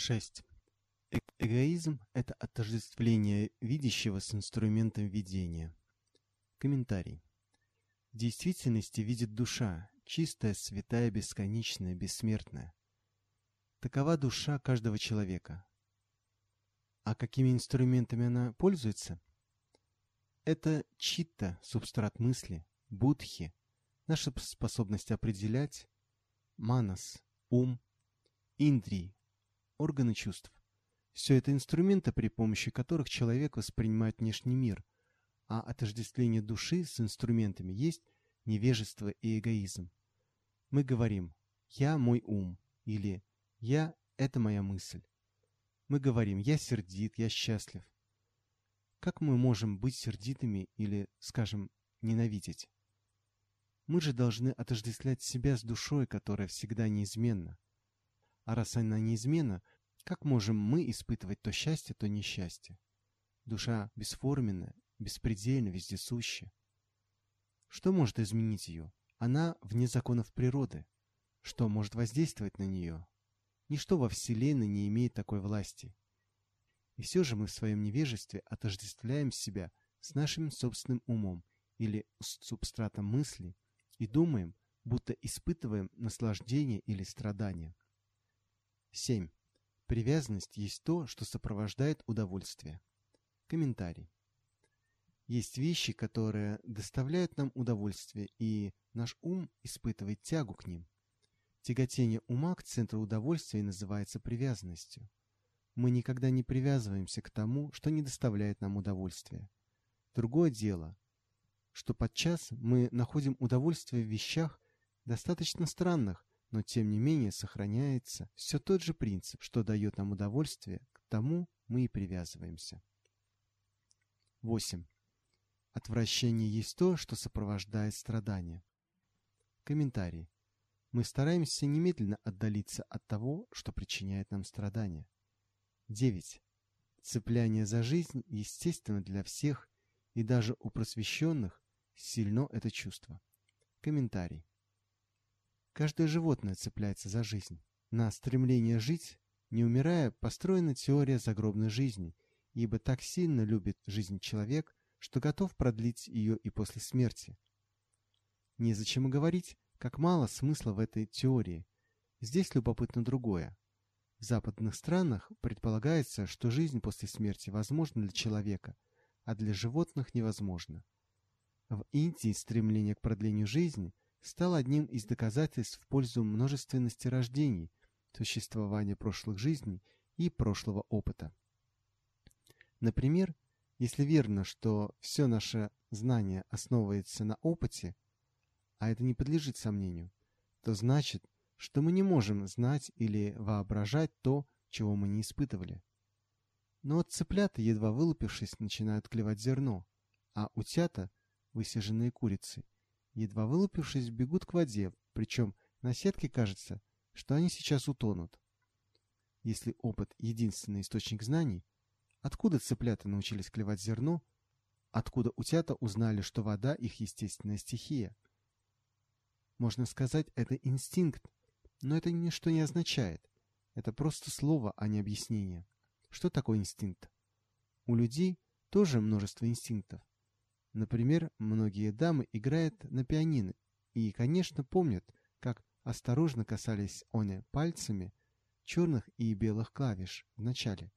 6. Э эгоизм – это отождествление видящего с инструментом видения. Комментарий. В действительности видит душа, чистая, святая, бесконечная, бессмертная. Такова душа каждого человека. А какими инструментами она пользуется? Это читта, субстрат мысли, будхи, наша способность определять, манас, ум, индрии, органы чувств. Все это инструменты, при помощи которых человек воспринимает внешний мир, а отождествление души с инструментами есть невежество и эгоизм. Мы говорим «я мой ум» или «я – это моя мысль». Мы говорим «я сердит, я счастлив». Как мы можем быть сердитыми или, скажем, ненавидеть? Мы же должны отождествлять себя с душой, которая всегда неизменна. А раз она неизменна, как можем мы испытывать то счастье, то несчастье? Душа бесформенная, беспредельно вездесуща. Что может изменить ее? Она вне законов природы. Что может воздействовать на нее? Ничто во Вселенной не имеет такой власти. И все же мы в своем невежестве отождествляем себя с нашим собственным умом или с субстратом мысли и думаем, будто испытываем наслаждение или страдание. 7. Привязанность есть то, что сопровождает удовольствие. Комментарий. Есть вещи, которые доставляют нам удовольствие, и наш ум испытывает тягу к ним. Тяготение ума к центру удовольствия называется привязанностью. Мы никогда не привязываемся к тому, что не доставляет нам удовольствия. Другое дело, что подчас мы находим удовольствие в вещах достаточно странных, но тем не менее сохраняется все тот же принцип, что дает нам удовольствие, к тому мы и привязываемся. 8. Отвращение есть то, что сопровождает страдания. Комментарий. Мы стараемся немедленно отдалиться от того, что причиняет нам страдания. 9. Цепляние за жизнь естественно для всех, и даже у просвещенных сильно это чувство. Комментарий. Каждое животное цепляется за жизнь. На стремление жить, не умирая, построена теория загробной жизни, ибо так сильно любит жизнь человек, что готов продлить ее и после смерти. Незачем и говорить, как мало смысла в этой теории. Здесь любопытно другое. В западных странах предполагается, что жизнь после смерти возможна для человека, а для животных невозможна. В Индии стремление к продлению жизни стал одним из доказательств в пользу множественности рождений, существования прошлых жизней и прошлого опыта. Например, если верно, что все наше знание основывается на опыте, а это не подлежит сомнению, то значит, что мы не можем знать или воображать то, чего мы не испытывали. Но от цыплята, едва вылупившись, начинают клевать зерно, а утята, высиженные курицы, едва вылупившись, бегут к воде, причем на сетке кажется, что они сейчас утонут. Если опыт — единственный источник знаний, откуда цыплята научились клевать зерно, откуда утята узнали, что вода — их естественная стихия? Можно сказать, это инстинкт, но это ничто не означает. Это просто слово, а не объяснение. Что такое инстинкт? У людей тоже множество инстинктов. Например, многие дамы играют на пианино и, конечно, помнят, как осторожно касались они пальцами черных и белых клавиш в начале.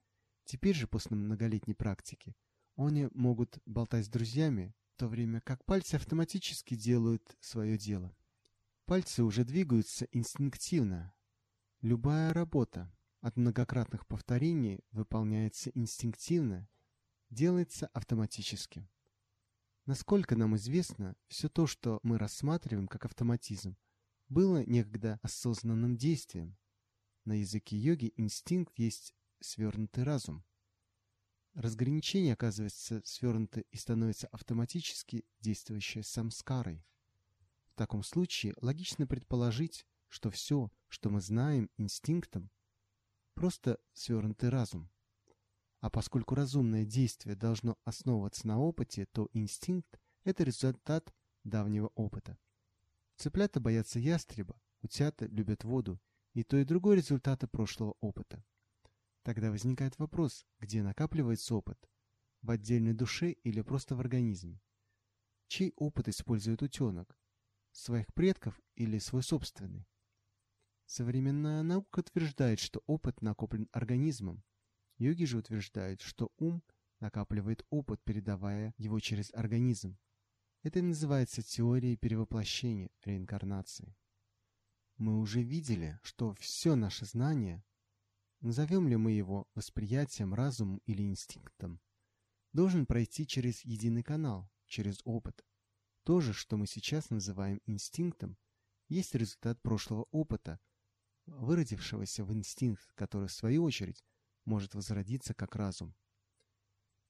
Теперь же, после многолетней практики, они могут болтать с друзьями, в то время как пальцы автоматически делают свое дело. Пальцы уже двигаются инстинктивно. Любая работа от многократных повторений выполняется инстинктивно, делается автоматически. Насколько нам известно, все то, что мы рассматриваем как автоматизм, было некогда осознанным действием. На языке йоги инстинкт есть свернутый разум. Разграничение оказывается свернуто и становится автоматически действующей самскарой. В таком случае логично предположить, что все, что мы знаем инстинктом, просто свернутый разум. А поскольку разумное действие должно основываться на опыте, то инстинкт – это результат давнего опыта. Цыплята боятся ястреба, утята любят воду, и то и другое результаты прошлого опыта. Тогда возникает вопрос, где накапливается опыт? В отдельной душе или просто в организме? Чей опыт использует утенок? Своих предков или свой собственный? Современная наука утверждает, что опыт накоплен организмом. Йоги же утверждают, что ум накапливает опыт, передавая его через организм. Это называется теорией перевоплощения, реинкарнации. Мы уже видели, что все наше знание, назовем ли мы его восприятием, разумом или инстинктом, должен пройти через единый канал, через опыт. То же, что мы сейчас называем инстинктом, есть результат прошлого опыта, выродившегося в инстинкт, который в свою очередь может возродиться как разум.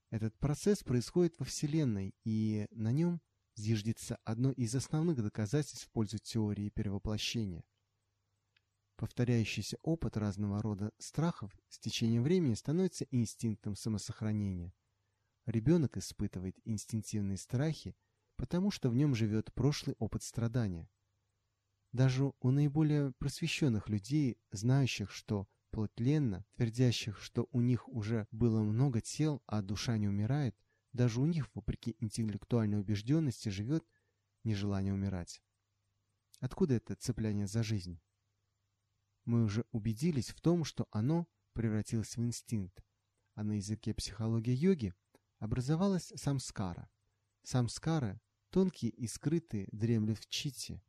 Этот процесс происходит во Вселенной, и на нем зиждется одно из основных доказательств в пользу теории перевоплощения. Повторяющийся опыт разного рода страхов с течением времени становится инстинктом самосохранения. Ребенок испытывает инстинктивные страхи, потому что в нем живет прошлый опыт страдания. Даже у наиболее просвещенных людей, знающих, что плоть тленна, твердящих, что у них уже было много тел, а душа не умирает, даже у них, вопреки интеллектуальной убежденности, живет нежелание умирать. Откуда это цепляние за жизнь? Мы уже убедились в том, что оно превратилось в инстинкт, а на языке психологии йоги образовалась самскара. Самскара, тонкие и скрытые, дремлют в чите,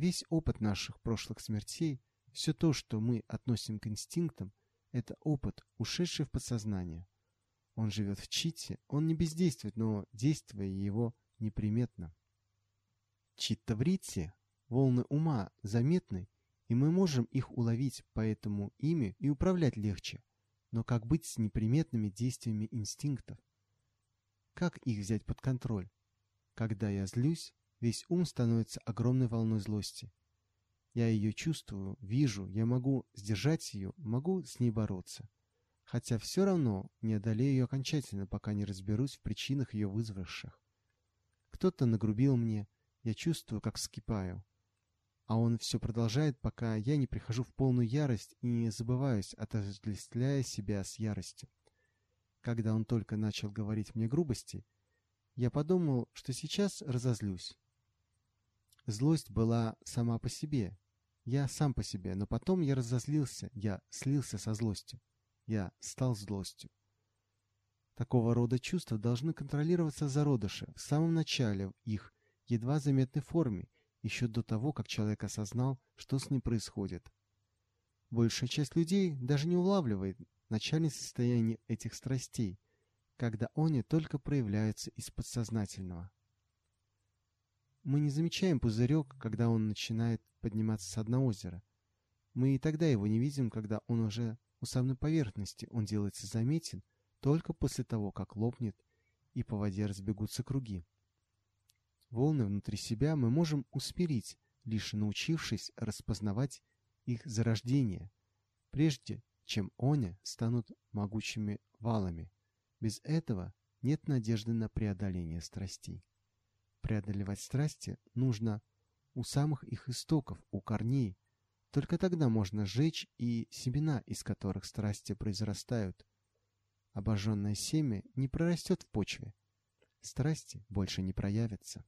Весь опыт наших прошлых смертей, все то, что мы относим к инстинктам, это опыт, ушедший в подсознание. Он живет в чите, он не бездействует, но действие его неприметно. Читтаврити, волны ума, заметны, и мы можем их уловить, поэтому ими и управлять легче. Но как быть с неприметными действиями инстинктов? Как их взять под контроль? Когда я злюсь, Весь ум становится огромной волной злости. Я ее чувствую, вижу, я могу сдержать ее, могу с ней бороться. Хотя все равно не одолею ее окончательно, пока не разберусь в причинах ее вызвавших. Кто-то нагрубил мне, я чувствую, как вскипаю. А он все продолжает, пока я не прихожу в полную ярость и не забываюсь, отождествляя себя с яростью. Когда он только начал говорить мне грубости, я подумал, что сейчас разозлюсь. Злость была сама по себе. Я сам по себе, но потом я разозлился, я слился со злостью. Я стал злостью. Такого рода чувства должны контролироваться зародыши в самом начале их едва заметной форме, еще до того, как человек осознал, что с ним происходит. Большая часть людей даже не улавливает начальное состояние этих страстей, когда они только проявляются из подсознательного. Мы не замечаем пузырек, когда он начинает подниматься с дна озера. Мы и тогда его не видим, когда он уже у самой поверхности, он делается заметен только после того, как лопнет и по воде разбегутся круги. Волны внутри себя мы можем усмирить, лишь научившись распознавать их зарождение, прежде чем они станут могучими валами. Без этого нет надежды на преодоление страстей. Преодолевать страсти нужно у самых их истоков, у корней. Только тогда можно сжечь и семена, из которых страсти произрастают. Обожженное семя не прорастет в почве. Страсти больше не проявятся.